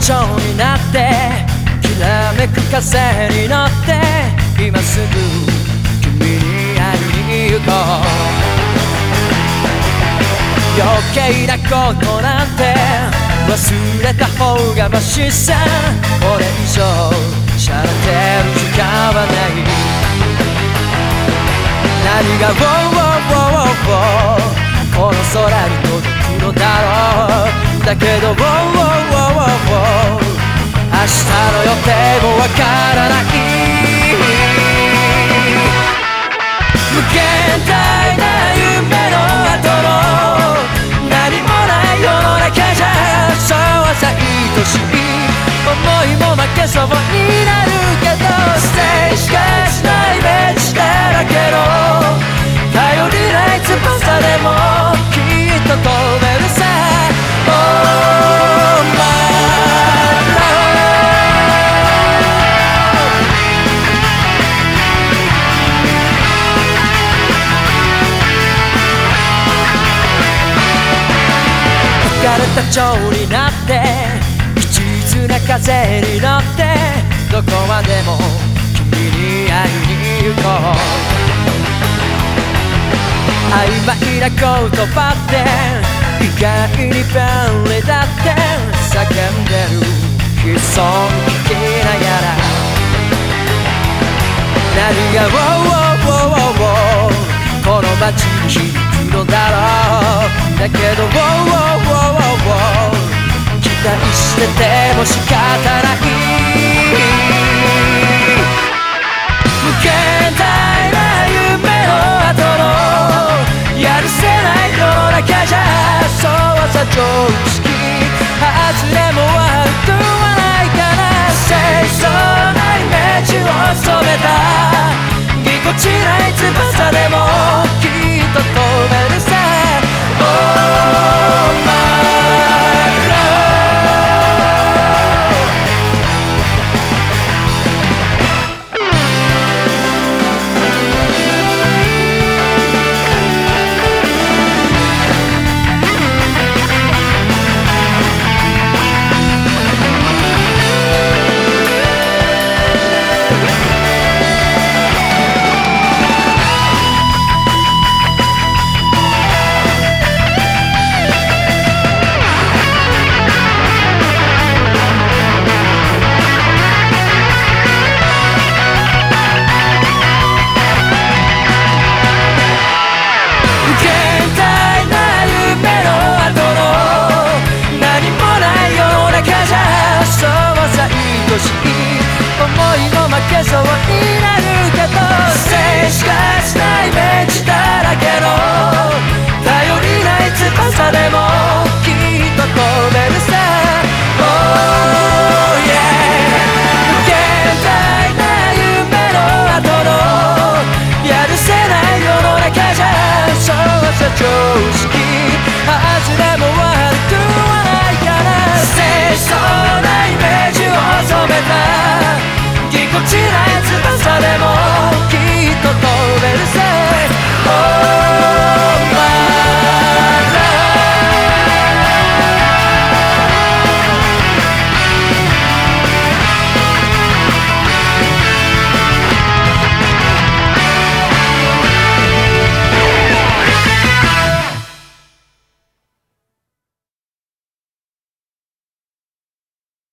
蝶になってきらめく風に乗って今すぐ君に会いに行こう。余計なことなんて忘れた方がマシさこれ以上しゃれてる時間はない。何が「ウォーウォーウォーウォーこの空に届くのだろう。だけど「ウォーウォーウォーウォーけそうになるけどステージしかしないイメージだらけの頼りない翼でもきっと飛べるさ。Oh my love 浮かれた蝶になってな風に乗ってどこまでも君に会いに行こう。曖昧な言葉って意外に便利だって叫んでる。悲壮聞きながら。何が「ウォーウォーウォーウォーウォー。この街に響くのだろう。だけど「ウォーウォーウォー。も仕方ない。無限大な夢の後のやるせない夜中じゃそうさ上手